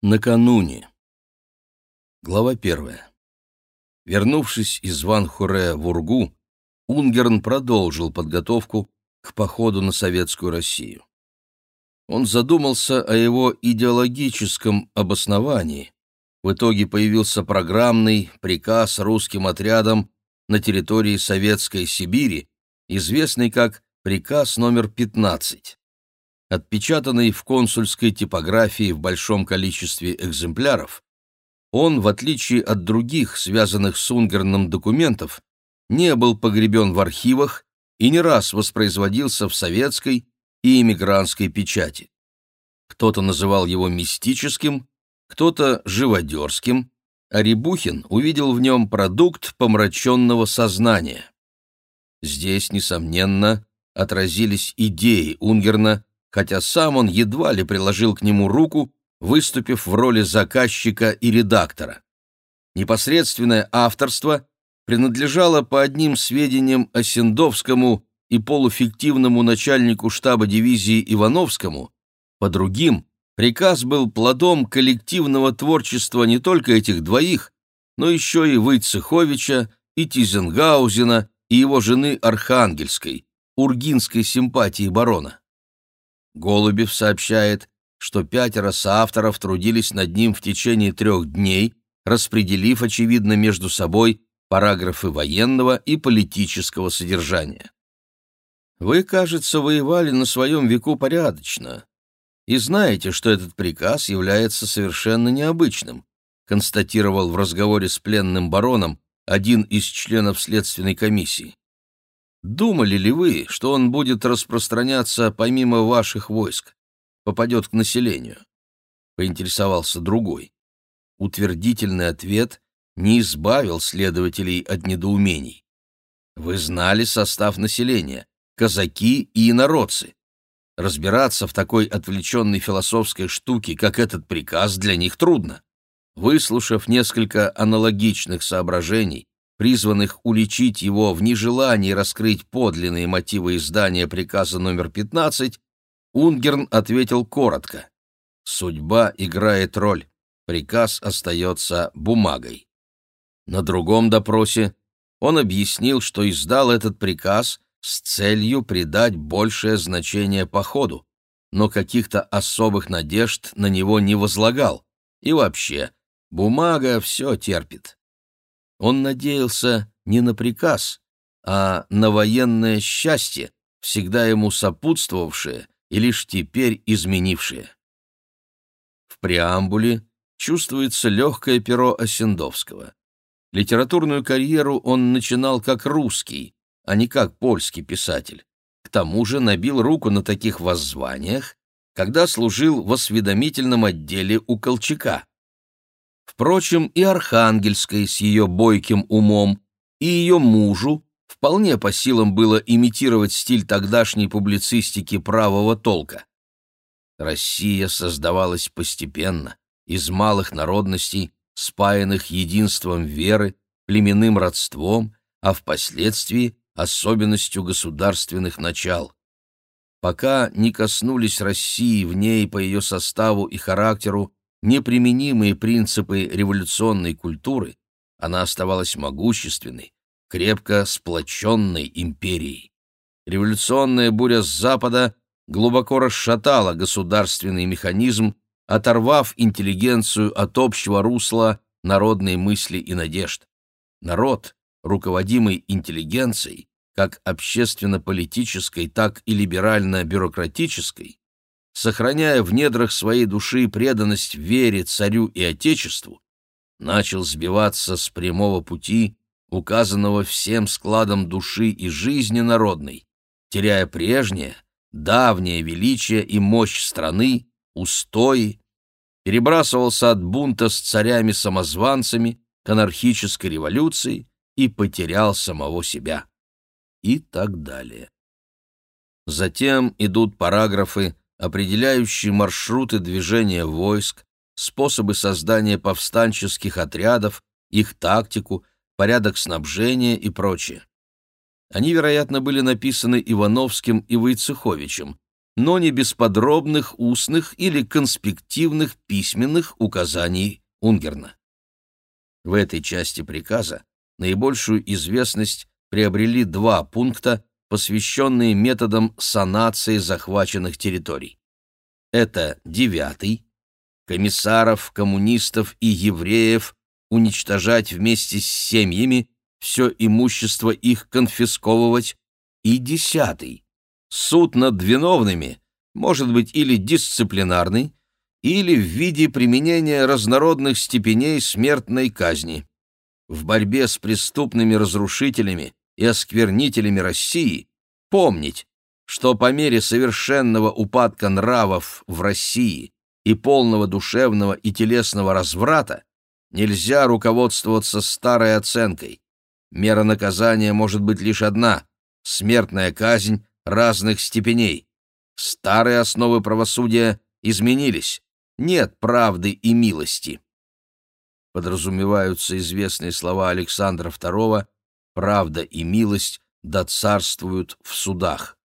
Накануне. Глава первая. Вернувшись из Ван-Хуре в Ургу, Унгерн продолжил подготовку к походу на советскую Россию. Он задумался о его идеологическом обосновании. В итоге появился программный приказ русским отрядам на территории Советской Сибири, известный как «Приказ номер 15» отпечатанный в консульской типографии в большом количестве экземпляров, он, в отличие от других, связанных с Унгерном документов, не был погребен в архивах и не раз воспроизводился в советской и эмигрантской печати. Кто-то называл его мистическим, кто-то живодерским, а Рябухин увидел в нем продукт помраченного сознания. Здесь, несомненно, отразились идеи Унгерна хотя сам он едва ли приложил к нему руку, выступив в роли заказчика и редактора. Непосредственное авторство принадлежало по одним сведениям Осендовскому и полуфиктивному начальнику штаба дивизии Ивановскому, по другим приказ был плодом коллективного творчества не только этих двоих, но еще и Войцеховича, и Тизенгаузена, и его жены Архангельской, ургинской симпатии барона. Голубев сообщает, что пятеро соавторов трудились над ним в течение трех дней, распределив, очевидно, между собой параграфы военного и политического содержания. Вы, кажется, воевали на своем веку порядочно и знаете, что этот приказ является совершенно необычным, констатировал в разговоре с пленным бароном один из членов следственной комиссии. Думали ли вы, что он будет распространяться помимо ваших войск, попадет к населению? Поинтересовался другой. Утвердительный ответ не избавил следователей от недоумений. Вы знали состав населения, казаки и инородцы. Разбираться в такой отвлеченной философской штуке, как этот приказ, для них трудно. Выслушав несколько аналогичных соображений, призванных уличить его в нежелании раскрыть подлинные мотивы издания приказа номер 15, Унгерн ответил коротко. «Судьба играет роль, приказ остается бумагой». На другом допросе он объяснил, что издал этот приказ с целью придать большее значение походу, но каких-то особых надежд на него не возлагал. И вообще, бумага все терпит. Он надеялся не на приказ, а на военное счастье, всегда ему сопутствовавшее и лишь теперь изменившее. В преамбуле чувствуется легкое перо Осендовского. Литературную карьеру он начинал как русский, а не как польский писатель. К тому же набил руку на таких воззваниях, когда служил в осведомительном отделе у Колчака. Впрочем, и Архангельской с ее бойким умом, и ее мужу вполне по силам было имитировать стиль тогдашней публицистики правого толка. Россия создавалась постепенно, из малых народностей, спаянных единством веры, племенным родством, а впоследствии особенностью государственных начал. Пока не коснулись России в ней по ее составу и характеру неприменимые принципы революционной культуры, она оставалась могущественной, крепко сплоченной империей. Революционная буря с Запада глубоко расшатала государственный механизм, оторвав интеллигенцию от общего русла народной мысли и надежд. Народ, руководимый интеллигенцией, как общественно-политической, так и либерально-бюрократической, сохраняя в недрах своей души преданность вере, царю и отечеству, начал сбиваться с прямого пути, указанного всем складом души и жизни народной, теряя прежнее, давнее величие и мощь страны, устои, перебрасывался от бунта с царями-самозванцами к анархической революции и потерял самого себя. И так далее. Затем идут параграфы определяющие маршруты движения войск, способы создания повстанческих отрядов, их тактику, порядок снабжения и прочее. Они, вероятно, были написаны Ивановским и Войцеховичем, но не без подробных устных или конспективных письменных указаний Унгерна. В этой части приказа наибольшую известность приобрели два пункта, посвященные методам санации захваченных территорий. Это девятый – комиссаров, коммунистов и евреев уничтожать вместе с семьями, все имущество их конфисковывать, и десятый – суд над виновными, может быть или дисциплинарный, или в виде применения разнородных степеней смертной казни. В борьбе с преступными разрушителями и осквернителями России помнить, что по мере совершенного упадка нравов в России и полного душевного и телесного разврата нельзя руководствоваться старой оценкой. Мера наказания может быть лишь одна — смертная казнь разных степеней. Старые основы правосудия изменились, нет правды и милости. Подразумеваются известные слова Александра II «правда и милость да царствуют в судах».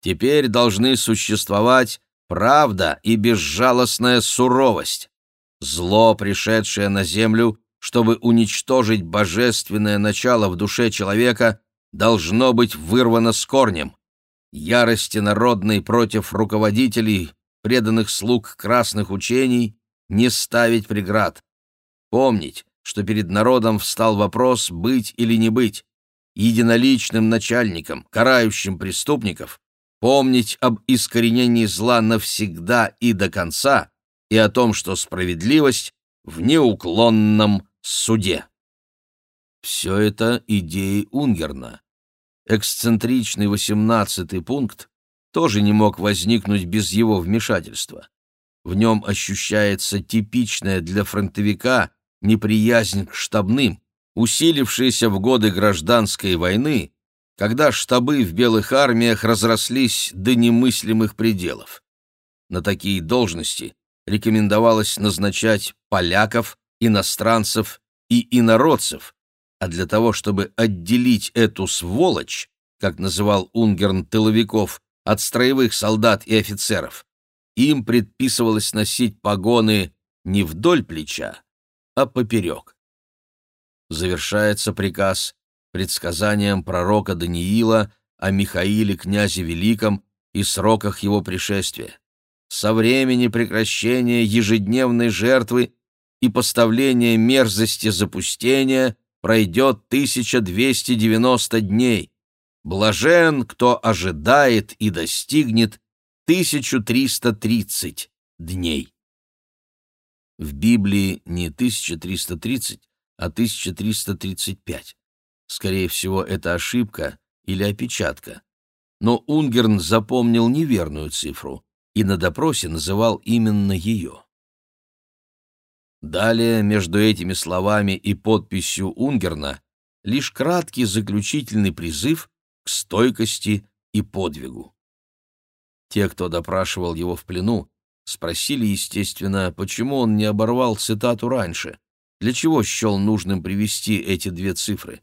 Теперь должны существовать правда и безжалостная суровость. Зло, пришедшее на землю, чтобы уничтожить божественное начало в душе человека, должно быть вырвано с корнем. Ярости народной против руководителей преданных слуг красных учений, не ставить преград. Помнить, что перед народом встал вопрос быть или не быть, единоличным начальником, карающим преступников, помнить об искоренении зла навсегда и до конца и о том, что справедливость в неуклонном суде. Все это идеи Унгерна. Эксцентричный восемнадцатый пункт тоже не мог возникнуть без его вмешательства. В нем ощущается типичная для фронтовика неприязнь к штабным, усилившаяся в годы гражданской войны, когда штабы в белых армиях разрослись до немыслимых пределов. На такие должности рекомендовалось назначать поляков, иностранцев и инородцев, а для того, чтобы отделить эту сволочь, как называл Унгерн тыловиков, от строевых солдат и офицеров. Им предписывалось носить погоны не вдоль плеча, а поперек. Завершается приказ предсказанием пророка Даниила о Михаиле князе Великом и сроках его пришествия. Со времени прекращения ежедневной жертвы и поставления мерзости запустения пройдет 1290 дней, Блажен, кто ожидает и достигнет 1330 дней. В Библии не 1330, а 1335. Скорее всего, это ошибка или опечатка. Но Унгерн запомнил неверную цифру и на допросе называл именно ее. Далее, между этими словами и подписью Унгерна, лишь краткий заключительный призыв к стойкости и подвигу. Те, кто допрашивал его в плену, спросили, естественно, почему он не оборвал цитату раньше, для чего счел нужным привести эти две цифры.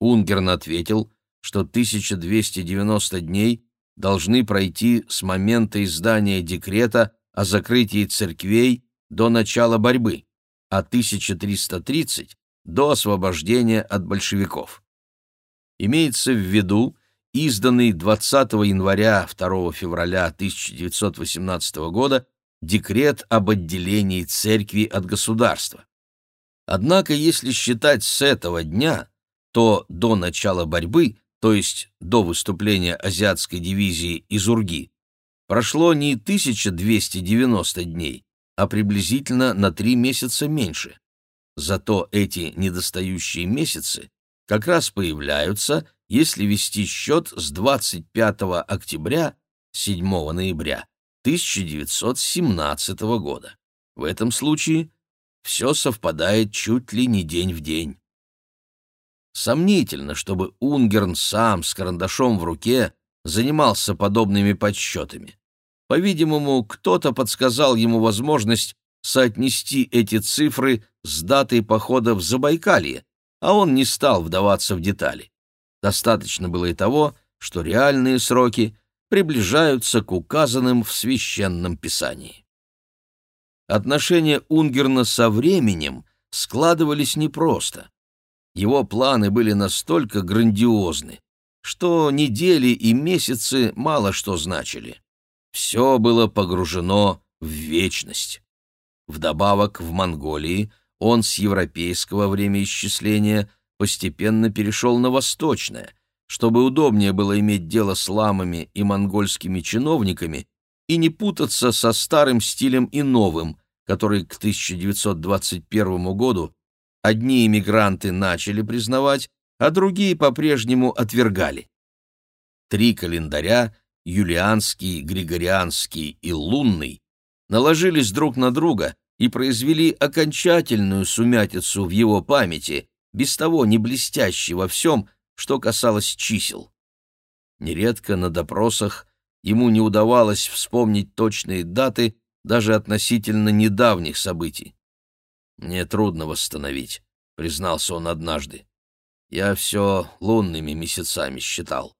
Унгерн ответил, что 1290 дней должны пройти с момента издания декрета о закрытии церквей до начала борьбы, а 1330 — до освобождения от большевиков имеется в виду изданный 20 января 2 февраля 1918 года декрет об отделении церкви от государства. Однако, если считать с этого дня, то до начала борьбы, то есть до выступления азиатской дивизии из Урги, прошло не 1290 дней, а приблизительно на три месяца меньше. Зато эти недостающие месяцы как раз появляются, если вести счет с 25 октября 7 ноября 1917 года. В этом случае все совпадает чуть ли не день в день. Сомнительно, чтобы Унгерн сам с карандашом в руке занимался подобными подсчетами. По-видимому, кто-то подсказал ему возможность соотнести эти цифры с датой похода в Забайкалье, а он не стал вдаваться в детали. Достаточно было и того, что реальные сроки приближаются к указанным в священном писании. Отношения Унгерна со временем складывались непросто. Его планы были настолько грандиозны, что недели и месяцы мало что значили. Все было погружено в вечность. Вдобавок в Монголии он с европейского времяисчисления постепенно перешел на восточное, чтобы удобнее было иметь дело с ламами и монгольскими чиновниками и не путаться со старым стилем и новым, который к 1921 году одни иммигранты начали признавать, а другие по-прежнему отвергали. Три календаря — юлианский, григорианский и лунный — наложились друг на друга и произвели окончательную сумятицу в его памяти, без того не блестящей во всем, что касалось чисел. Нередко на допросах ему не удавалось вспомнить точные даты даже относительно недавних событий. «Мне трудно восстановить», — признался он однажды. «Я все лунными месяцами считал».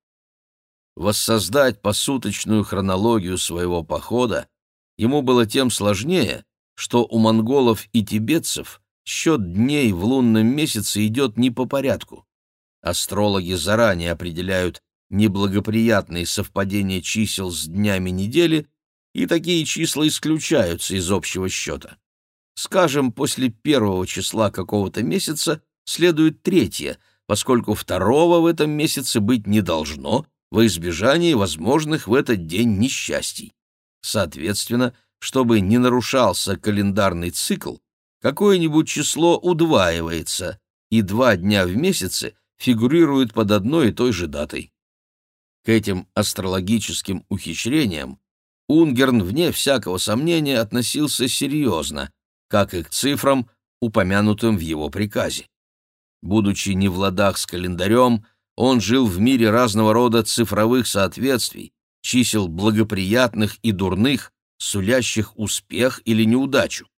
Воссоздать посуточную хронологию своего похода ему было тем сложнее, что у монголов и тибетцев счет дней в лунном месяце идет не по порядку. Астрологи заранее определяют неблагоприятные совпадения чисел с днями недели, и такие числа исключаются из общего счета. Скажем, после первого числа какого-то месяца следует третье, поскольку второго в этом месяце быть не должно во избежание возможных в этот день несчастий. Соответственно, чтобы не нарушался календарный цикл, какое-нибудь число удваивается, и два дня в месяце фигурируют под одной и той же датой. К этим астрологическим ухищрениям Унгерн, вне всякого сомнения, относился серьезно, как и к цифрам, упомянутым в его приказе. Будучи не в ладах с календарем, он жил в мире разного рода цифровых соответствий, чисел благоприятных и дурных, сулящих успех или неудачу.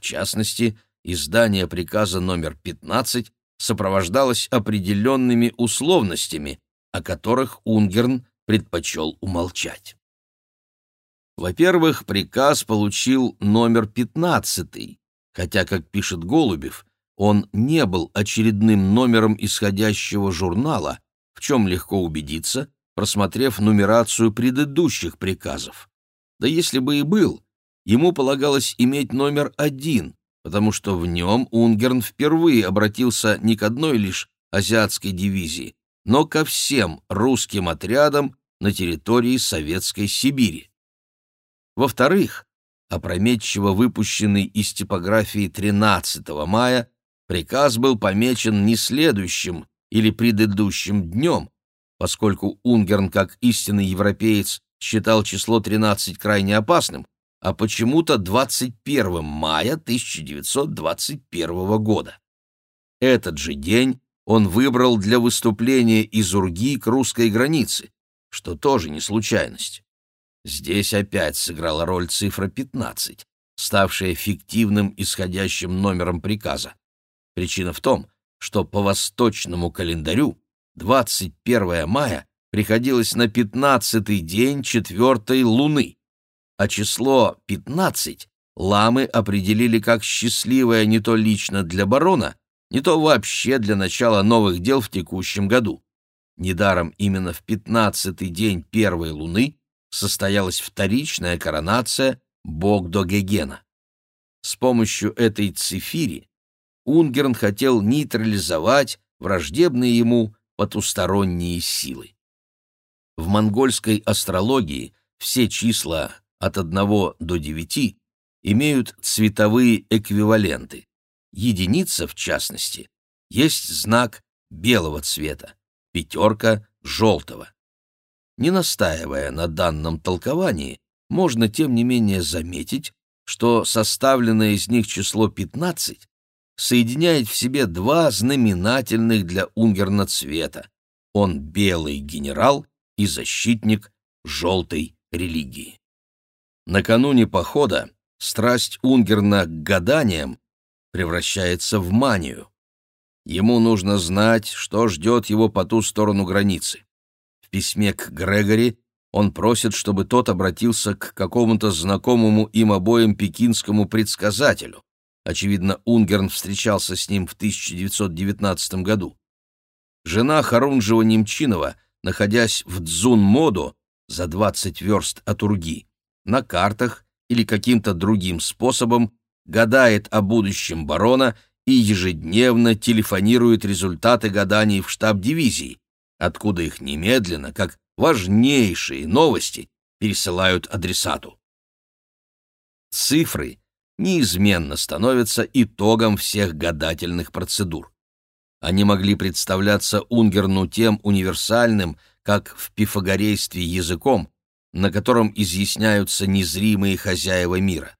В частности, издание приказа номер 15 сопровождалось определенными условностями, о которых Унгерн предпочел умолчать. Во-первых, приказ получил номер 15, хотя, как пишет Голубев, он не был очередным номером исходящего журнала, в чем легко убедиться, просмотрев нумерацию предыдущих приказов. Да если бы и был, ему полагалось иметь номер один, потому что в нем Унгерн впервые обратился не к одной лишь азиатской дивизии, но ко всем русским отрядам на территории Советской Сибири. Во-вторых, опрометчиво выпущенный из типографии 13 мая, приказ был помечен не следующим или предыдущим днем, поскольку Унгерн, как истинный европеец, считал число 13 крайне опасным, а почему-то 21 мая 1921 года. Этот же день он выбрал для выступления из Урги к русской границе, что тоже не случайность. Здесь опять сыграла роль цифра 15, ставшая фиктивным исходящим номером приказа. Причина в том, что по восточному календарю 21 мая приходилось на пятнадцатый день четвертой луны, а число пятнадцать ламы определили как счастливое не то лично для барона, не то вообще для начала новых дел в текущем году. Недаром именно в пятнадцатый день первой луны состоялась вторичная коронация Богдогегена. С помощью этой цифири Унгерн хотел нейтрализовать враждебные ему потусторонние силы. В монгольской астрологии все числа от 1 до 9 имеют цветовые эквиваленты. Единица, в частности, есть знак белого цвета, пятерка — желтого. Не настаивая на данном толковании, можно, тем не менее, заметить, что составленное из них число 15 соединяет в себе два знаменательных для Унгерна цвета. Он белый генерал и защитник желтой религии. Накануне похода страсть Унгерна к гаданиям превращается в манию. Ему нужно знать, что ждет его по ту сторону границы. В письме к Грегори он просит, чтобы тот обратился к какому-то знакомому им обоим пекинскому предсказателю. Очевидно, Унгерн встречался с ним в 1919 году. Жена Харунжева-Немчинова, находясь в Дзун-Моду за 20 верст от Урги, на картах или каким-то другим способом гадает о будущем барона и ежедневно телефонирует результаты гаданий в штаб дивизии, откуда их немедленно, как важнейшие новости, пересылают адресату. Цифры неизменно становятся итогом всех гадательных процедур. Они могли представляться Унгерну тем универсальным, как в пифагорействе языком, на котором изъясняются незримые хозяева мира.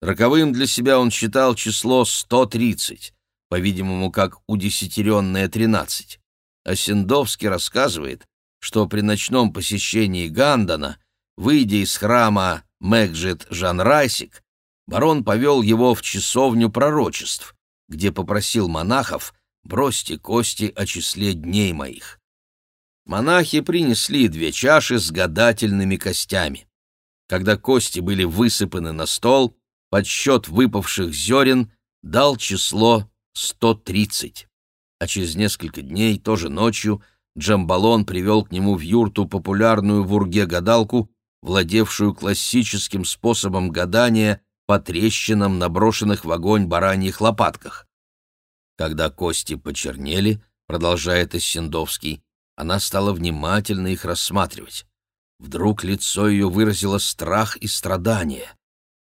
Роковым для себя он считал число 130, по-видимому, как удесятеренное 13. А Сендовский рассказывает, что при ночном посещении Гандана, выйдя из храма Мэгджит Жанрайсик, барон повел его в часовню пророчеств, где попросил монахов бросьте кости о числе дней моих. Монахи принесли две чаши с гадательными костями. Когда кости были высыпаны на стол, подсчет выпавших зерен дал число 130. А через несколько дней, тоже ночью, Джамбалон привел к нему в юрту популярную в Урге гадалку, владевшую классическим способом гадания по трещинам, наброшенных в огонь бараньих лопатках. Когда кости почернели, продолжает Иссендовский, она стала внимательно их рассматривать. Вдруг лицо ее выразило страх и страдание.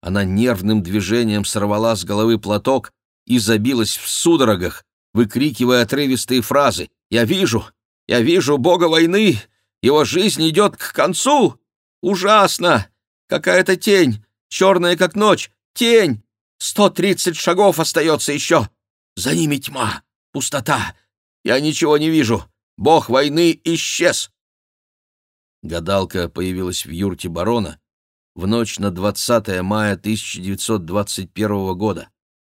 Она нервным движением сорвала с головы платок и забилась в судорогах, выкрикивая отрывистые фразы «Я вижу! Я вижу бога войны! Его жизнь идет к концу! Ужасно! Какая-то тень, черная как ночь, тень! Сто тридцать шагов остается еще! За ними тьма, пустота! Я ничего не вижу! Бог войны исчез!» Гадалка появилась в юрте барона, в ночь на 20 мая 1921 года.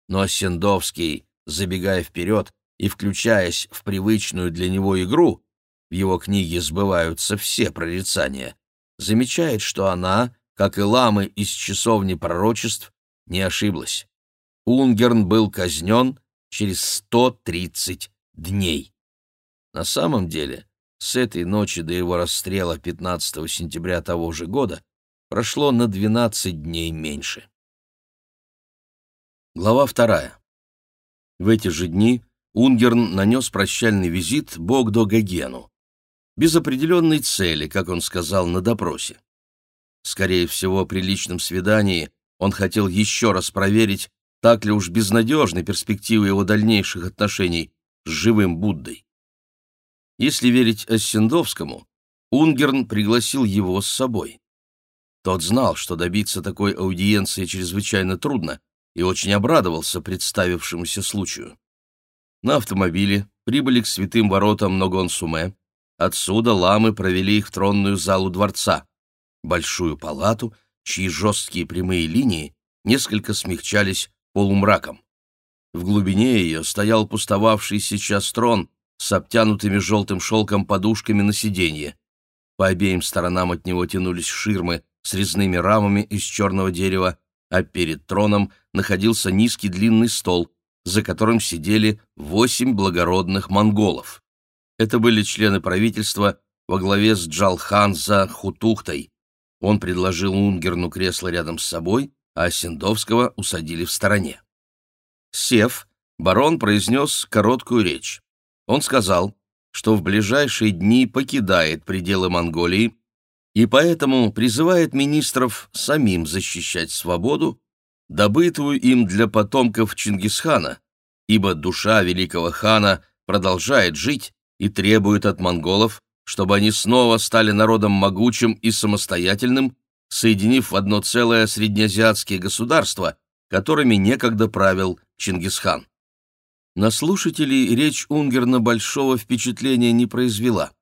Но Осендовский, забегая вперед и включаясь в привычную для него игру, в его книге сбываются все прорицания, замечает, что она, как и ламы из часовни пророчеств, не ошиблась. Унгерн был казнен через 130 дней. На самом деле, с этой ночи до его расстрела 15 сентября того же года прошло на 12 дней меньше. Глава вторая. В эти же дни Унгерн нанес прощальный визит Богдо Гагену. Без определенной цели, как он сказал на допросе. Скорее всего, при личном свидании он хотел еще раз проверить, так ли уж безнадежны перспективы его дальнейших отношений с живым Буддой. Если верить Оссендовскому, Унгерн пригласил его с собой. Тот знал, что добиться такой аудиенции чрезвычайно трудно, и очень обрадовался представившемуся случаю. На автомобиле прибыли к святым воротам Ногон-Суме. Отсюда ламы провели их в тронную залу дворца, большую палату, чьи жесткие прямые линии несколько смягчались полумраком. В глубине ее стоял пустовавший сейчас трон с обтянутыми желтым шелком подушками на сиденье. По обеим сторонам от него тянулись ширмы с резными рамами из черного дерева, а перед троном находился низкий длинный стол, за которым сидели восемь благородных монголов. Это были члены правительства во главе с Джалханза Хутухтой. Он предложил Унгерну кресло рядом с собой, а Сендовского усадили в стороне. Сев, барон произнес короткую речь. Он сказал, что в ближайшие дни покидает пределы Монголии и поэтому призывает министров самим защищать свободу, добытую им для потомков Чингисхана, ибо душа великого хана продолжает жить и требует от монголов, чтобы они снова стали народом могучим и самостоятельным, соединив в одно целое среднеазиатские государства, которыми некогда правил Чингисхан. На слушателей речь Унгерна большого впечатления не произвела.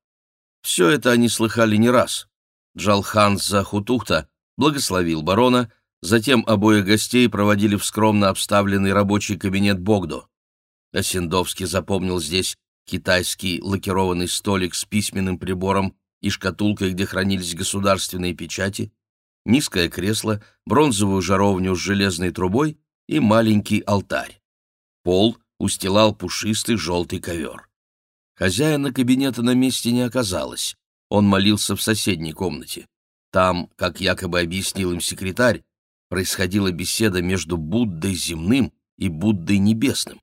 Все это они слыхали не раз. Джалхан Захутухта благословил барона, затем обоих гостей проводили в скромно обставленный рабочий кабинет Богдо. Осендовский запомнил здесь китайский лакированный столик с письменным прибором, и шкатулкой, где хранились государственные печати, низкое кресло, бронзовую жаровню с железной трубой и маленький алтарь. Пол устилал пушистый желтый ковер. Хозяина кабинета на месте не оказалось. Он молился в соседней комнате. Там, как якобы объяснил им секретарь, происходила беседа между Буддой земным и Буддой небесным.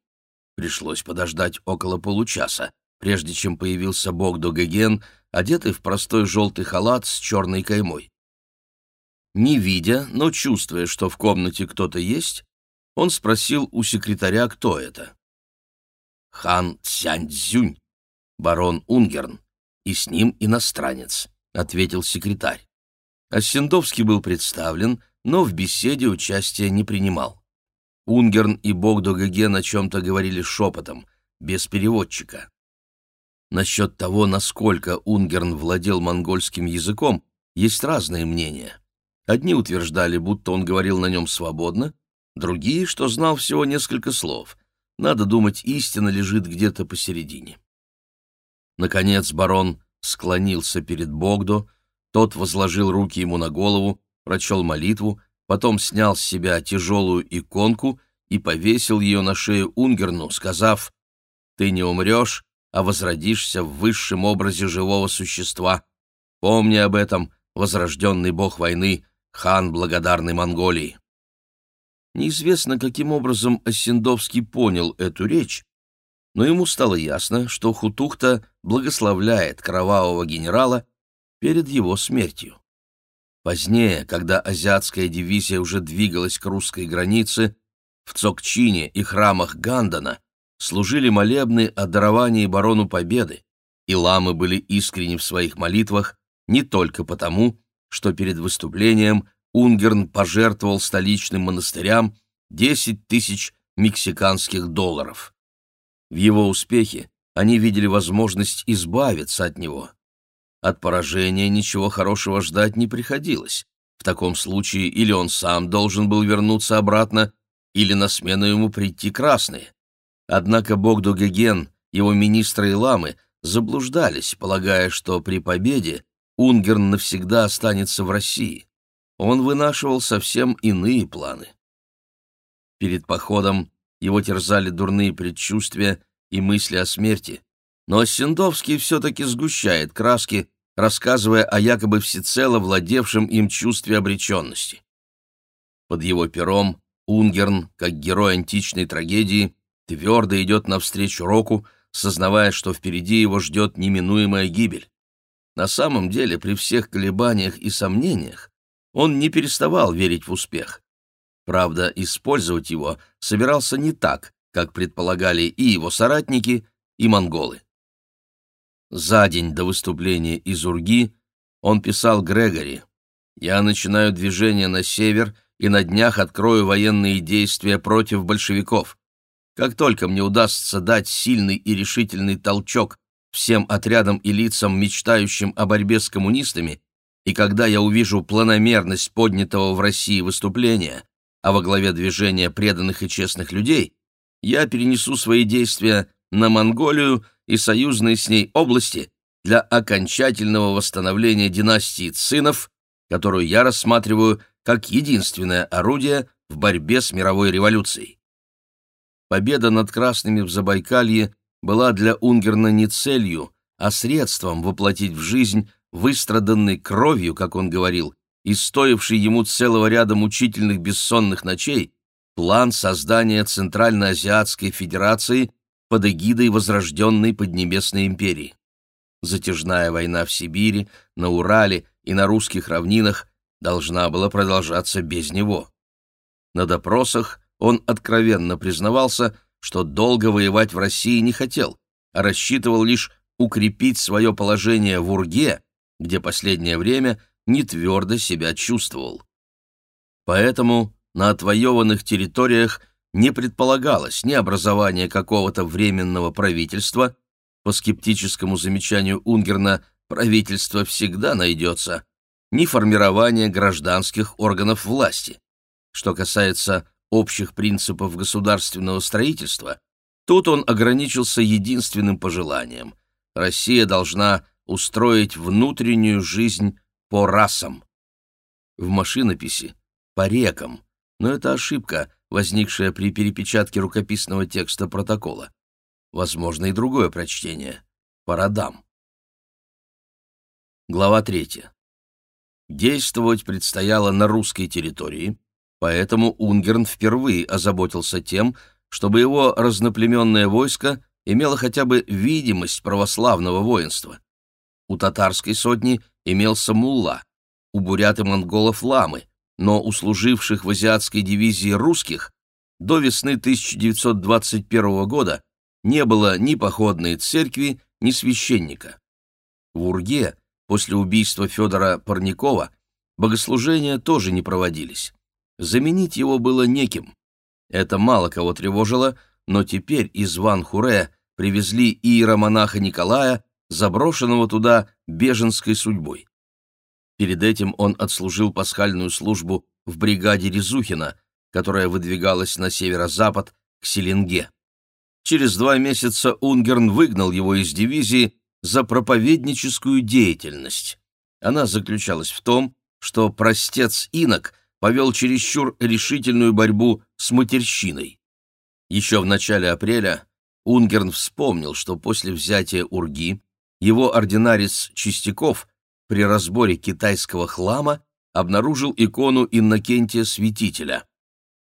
Пришлось подождать около получаса, прежде чем появился бог Догеген, одетый в простой желтый халат с черной каймой. Не видя, но чувствуя, что в комнате кто-то есть, он спросил у секретаря, кто это. «Хан Цяньцзюнь, барон Унгерн, и с ним иностранец», — ответил секретарь. Осендовский был представлен, но в беседе участия не принимал. Унгерн и Богдогаген о чем-то говорили шепотом, без переводчика. Насчет того, насколько Унгерн владел монгольским языком, есть разные мнения. Одни утверждали, будто он говорил на нем свободно, другие, что знал всего несколько слов. Надо думать, истина лежит где-то посередине. Наконец барон склонился перед Богдо, тот возложил руки ему на голову, прочел молитву, потом снял с себя тяжелую иконку и повесил ее на шею Унгерну, сказав «Ты не умрешь, а возродишься в высшем образе живого существа. Помни об этом, возрожденный бог войны, хан благодарной Монголии». Неизвестно, каким образом Осендовский понял эту речь, но ему стало ясно, что Хутухта благословляет кровавого генерала перед его смертью. Позднее, когда азиатская дивизия уже двигалась к русской границе, в Цокчине и храмах Гандана служили молебны о даровании барону победы, и ламы были искренни в своих молитвах не только потому, что перед выступлением Унгерн пожертвовал столичным монастырям 10 тысяч мексиканских долларов. В его успехе они видели возможность избавиться от него. От поражения ничего хорошего ждать не приходилось. В таком случае или он сам должен был вернуться обратно, или на смену ему прийти красные. Однако Богдугеген, его министры и ламы заблуждались, полагая, что при победе Унгерн навсегда останется в России. Он вынашивал совсем иные планы. Перед походом его терзали дурные предчувствия и мысли о смерти, но Сендовский все-таки сгущает краски, рассказывая о якобы всецело владевшем им чувстве обреченности. Под его пером Унгерн, как герой античной трагедии, твердо идет навстречу Року, сознавая, что впереди его ждет неминуемая гибель. На самом деле, при всех колебаниях и сомнениях, он не переставал верить в успех. Правда, использовать его собирался не так, как предполагали и его соратники, и монголы. За день до выступления из Урги он писал Грегори «Я начинаю движение на север и на днях открою военные действия против большевиков. Как только мне удастся дать сильный и решительный толчок всем отрядам и лицам, мечтающим о борьбе с коммунистами, и когда я увижу планомерность поднятого в России выступления, а во главе движения преданных и честных людей, я перенесу свои действия на Монголию и союзные с ней области для окончательного восстановления династии Цинов, которую я рассматриваю как единственное орудие в борьбе с мировой революцией. Победа над красными в Забайкалье была для Унгерна не целью, а средством воплотить в жизнь выстраданный кровью, как он говорил, и стоивший ему целого ряда мучительных бессонных ночей, план создания Центральноазиатской Федерации под эгидой возрожденной Поднебесной империи. Затяжная война в Сибири, на Урале и на русских равнинах должна была продолжаться без него. На допросах он откровенно признавался, что долго воевать в России не хотел, а рассчитывал лишь укрепить свое положение в Урге, где последнее время не твердо себя чувствовал. Поэтому на отвоеванных территориях не предполагалось ни образования какого-то временного правительства, по скептическому замечанию Унгерна правительство всегда найдется, ни формирования гражданских органов власти. Что касается общих принципов государственного строительства, тут он ограничился единственным пожеланием. Россия должна устроить внутреннюю жизнь по расам. В машинописи — по рекам, но это ошибка, возникшая при перепечатке рукописного текста протокола. Возможно и другое прочтение — по родам. Глава третья. Действовать предстояло на русской территории, поэтому Унгерн впервые озаботился тем, чтобы его разноплеменное войско имело хотя бы видимость православного воинства. У татарской сотни имелся мулла, у бурят и монголов ламы, но у служивших в азиатской дивизии русских до весны 1921 года не было ни походной церкви, ни священника. В Урге после убийства Федора Парникова богослужения тоже не проводились. Заменить его было неким. Это мало кого тревожило, но теперь из Ван-Хуре привезли иеромонаха Николая, заброшенного туда беженской судьбой. Перед этим он отслужил пасхальную службу в бригаде Резухина, которая выдвигалась на северо-запад к Селенге. Через два месяца Унгерн выгнал его из дивизии за проповедническую деятельность. Она заключалась в том, что простец Инок повел чересчур решительную борьбу с матерщиной. Еще в начале апреля Унгерн вспомнил, что после взятия Урги его ординарец Чистяков при разборе китайского хлама обнаружил икону Иннокентия Святителя.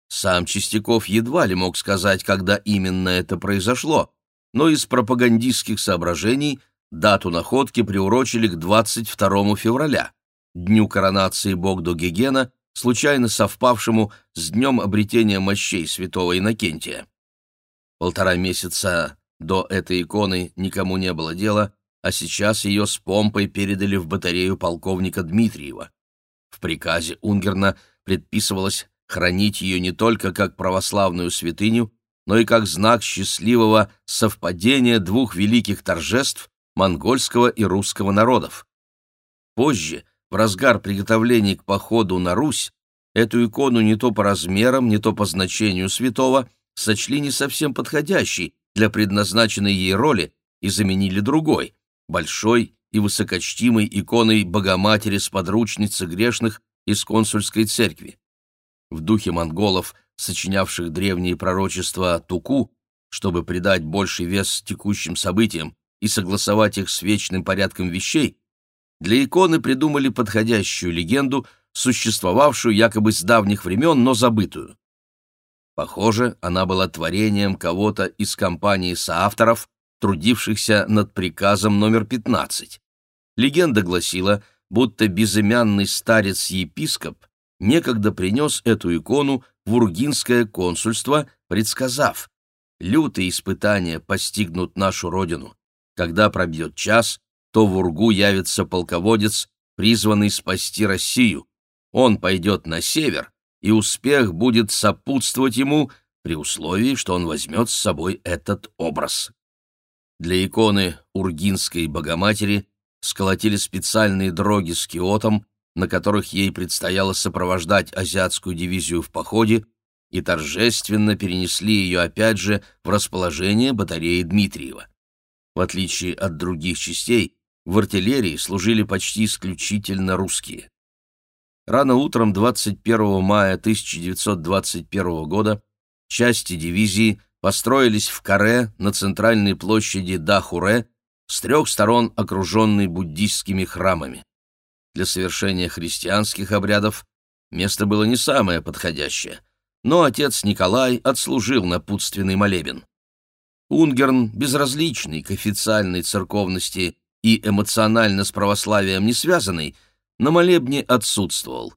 Сам Чистяков едва ли мог сказать, когда именно это произошло, но из пропагандистских соображений дату находки приурочили к 22 февраля, дню коронации Богдо Гегена, случайно совпавшему с днем обретения мощей святого Иннокентия. Полтора месяца до этой иконы никому не было дела, а сейчас ее с помпой передали в батарею полковника Дмитриева. В приказе Унгерна предписывалось хранить ее не только как православную святыню, но и как знак счастливого совпадения двух великих торжеств монгольского и русского народов. Позже, в разгар приготовлений к походу на Русь, эту икону не то по размерам, не то по значению святого сочли не совсем подходящей для предназначенной ей роли и заменили другой, большой и высокочтимой иконой Богоматери-сподручницы грешных из консульской церкви. В духе монголов, сочинявших древние пророчества Туку, чтобы придать больший вес текущим событиям и согласовать их с вечным порядком вещей, для иконы придумали подходящую легенду, существовавшую якобы с давних времен, но забытую. Похоже, она была творением кого-то из компании соавторов, трудившихся над приказом номер 15. Легенда гласила, будто безымянный старец-епископ некогда принес эту икону в Ургинское консульство, предсказав, «Лютые испытания постигнут нашу родину. Когда пробьет час, то в Ургу явится полководец, призванный спасти Россию. Он пойдет на север, и успех будет сопутствовать ему при условии, что он возьмет с собой этот образ. Для иконы Ургинской Богоматери сколотили специальные дроги с киотом, на которых ей предстояло сопровождать азиатскую дивизию в походе, и торжественно перенесли ее опять же в расположение батареи Дмитриева. В отличие от других частей, в артиллерии служили почти исключительно русские. Рано утром 21 мая 1921 года части дивизии построились в каре на центральной площади Дахуре, с трех сторон окруженной буддистскими храмами. Для совершения христианских обрядов место было не самое подходящее, но отец Николай отслужил напутственный молебен. Унгерн, безразличный к официальной церковности и эмоционально с православием не связанный, на молебне отсутствовал.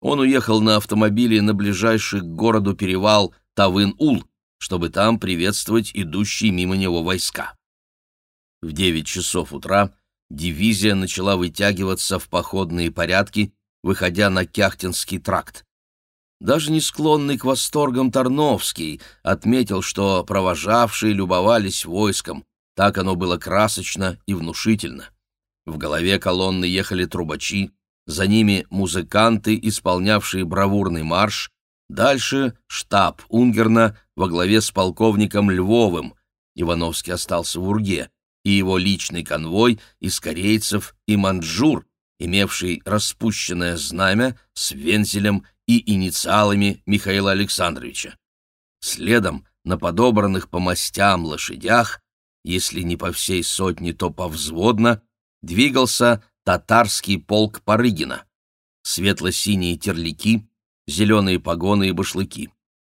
Он уехал на автомобиле на ближайший к городу перевал Тавын-Ул, чтобы там приветствовать идущие мимо него войска. В девять часов утра дивизия начала вытягиваться в походные порядки, выходя на Кяхтинский тракт. Даже не склонный к восторгам Тарновский отметил, что провожавшие любовались войском, так оно было красочно и внушительно. В голове колонны ехали трубачи, за ними музыканты, исполнявшие бравурный марш, дальше штаб Унгерна во главе с полковником Львовым, Ивановский остался в Урге, и его личный конвой из корейцев и манджур, имевший распущенное знамя с вензелем и инициалами Михаила Александровича. Следом на подобранных по мастям лошадях, если не по всей сотне, то повзводно, двигался татарский полк Парыгина. Светло-синие терляки, зеленые погоны и башлыки.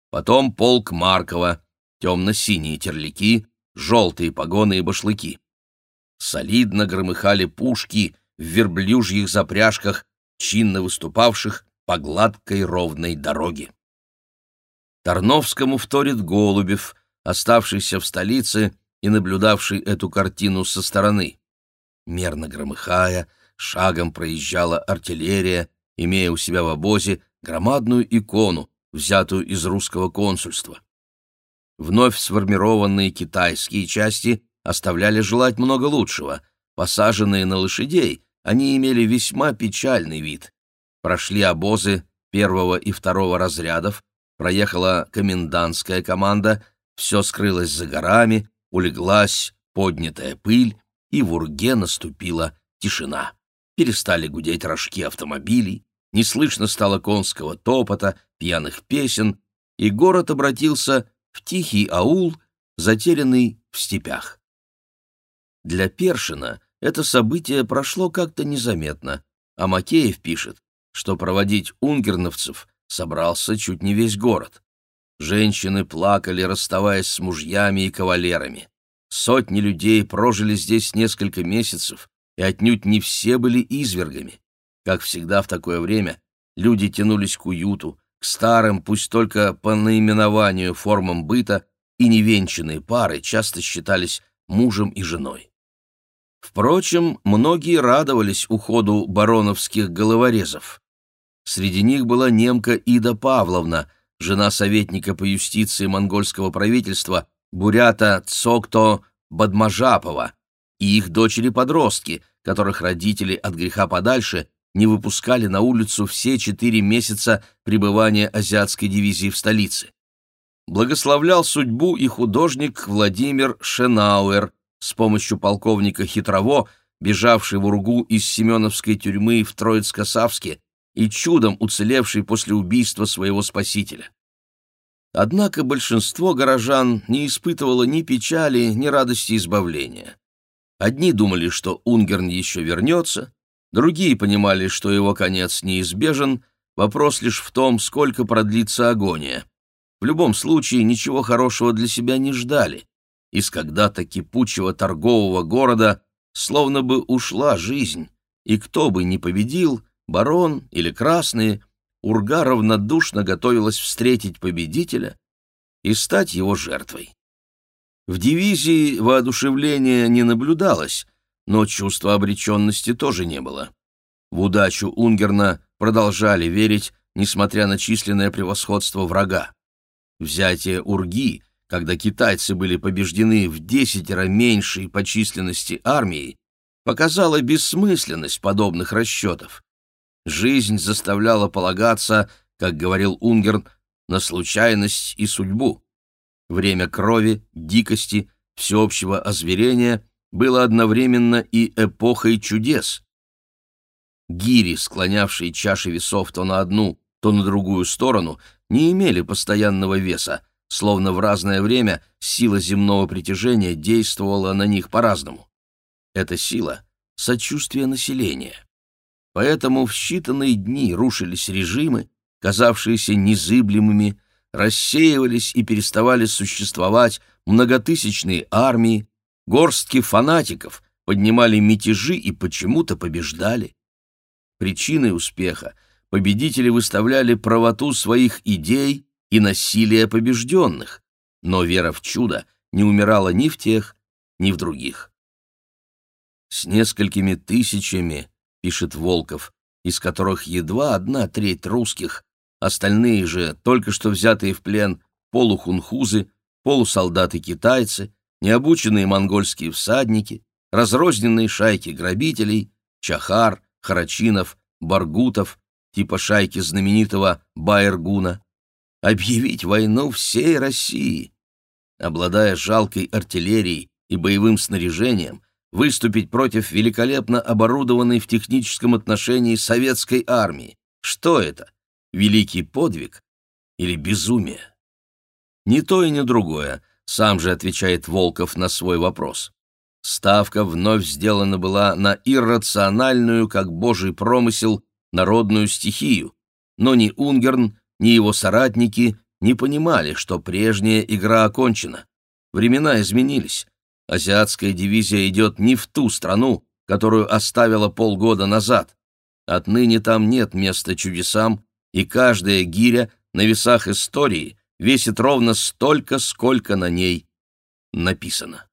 Потом полк Маркова, темно-синие терляки, желтые погоны и башлыки. Солидно громыхали пушки в верблюжьих запряжках, чинно выступавших по гладкой ровной дороге. Тарновскому вторит Голубев, оставшийся в столице и наблюдавший эту картину со стороны. Мерно громыхая, шагом проезжала артиллерия, имея у себя в обозе громадную икону, взятую из русского консульства. Вновь сформированные китайские части оставляли желать много лучшего. Посаженные на лошадей, они имели весьма печальный вид. Прошли обозы первого и второго разрядов, проехала комендантская команда, все скрылось за горами, улеглась поднятая пыль, и в Урге наступила тишина. Перестали гудеть рожки автомобилей, не слышно стало конского топота, пьяных песен, и город обратился в тихий аул, затерянный в степях. Для Першина это событие прошло как-то незаметно, а Макеев пишет, что проводить унгерновцев собрался чуть не весь город. Женщины плакали, расставаясь с мужьями и кавалерами. Сотни людей прожили здесь несколько месяцев, и отнюдь не все были извергами. Как всегда в такое время, люди тянулись к уюту, к старым, пусть только по наименованию формам быта, и невенчанные пары часто считались мужем и женой. Впрочем, многие радовались уходу бароновских головорезов. Среди них была немка Ида Павловна, жена советника по юстиции монгольского правительства, бурята Цокто Бадмажапова, и их дочери-подростки, которых родители от греха подальше не выпускали на улицу все четыре месяца пребывания азиатской дивизии в столице. Благословлял судьбу и художник Владимир Шенауэр, с помощью полковника Хитрово, бежавший в Ургу из Семеновской тюрьмы в Троицко-Савске и чудом уцелевший после убийства своего спасителя. Однако большинство горожан не испытывало ни печали, ни радости избавления. Одни думали, что Унгерн еще вернется, другие понимали, что его конец неизбежен, вопрос лишь в том, сколько продлится агония. В любом случае, ничего хорошего для себя не ждали. Из когда-то кипучего торгового города словно бы ушла жизнь, и кто бы ни победил, барон или красные, Урга равнодушно готовилась встретить победителя и стать его жертвой. В дивизии воодушевления не наблюдалось, но чувства обреченности тоже не было. В удачу Унгерна продолжали верить, несмотря на численное превосходство врага. Взятие Урги, когда китайцы были побеждены в десятеро меньшей по численности армии, показало бессмысленность подобных расчетов. Жизнь заставляла полагаться, как говорил Унгерн, на случайность и судьбу. Время крови, дикости, всеобщего озверения было одновременно и эпохой чудес. Гири, склонявшие чаши весов то на одну, то на другую сторону, не имели постоянного веса, словно в разное время сила земного притяжения действовала на них по-разному. Эта сила — сочувствие населения. Поэтому в считанные дни рушились режимы, казавшиеся незыблемыми, рассеивались и переставали существовать многотысячные армии, горстки фанатиков поднимали мятежи и почему-то побеждали. Причиной успеха победители выставляли правоту своих идей и насилие побежденных, но вера в чудо не умирала ни в тех, ни в других. С несколькими тысячами пишет Волков, из которых едва одна треть русских, остальные же, только что взятые в плен, полухунхузы, полусолдаты-китайцы, необученные монгольские всадники, разрозненные шайки грабителей, Чахар, Харачинов, Баргутов, типа шайки знаменитого Байергуна, объявить войну всей России. Обладая жалкой артиллерией и боевым снаряжением выступить против великолепно оборудованной в техническом отношении советской армии. Что это? Великий подвиг или безумие? Ни то и ни другое, сам же отвечает Волков на свой вопрос. Ставка вновь сделана была на иррациональную, как божий промысел, народную стихию, но ни Унгерн, ни его соратники не понимали, что прежняя игра окончена. Времена изменились. Азиатская дивизия идет не в ту страну, которую оставила полгода назад. Отныне там нет места чудесам, и каждая гиря на весах истории весит ровно столько, сколько на ней написано.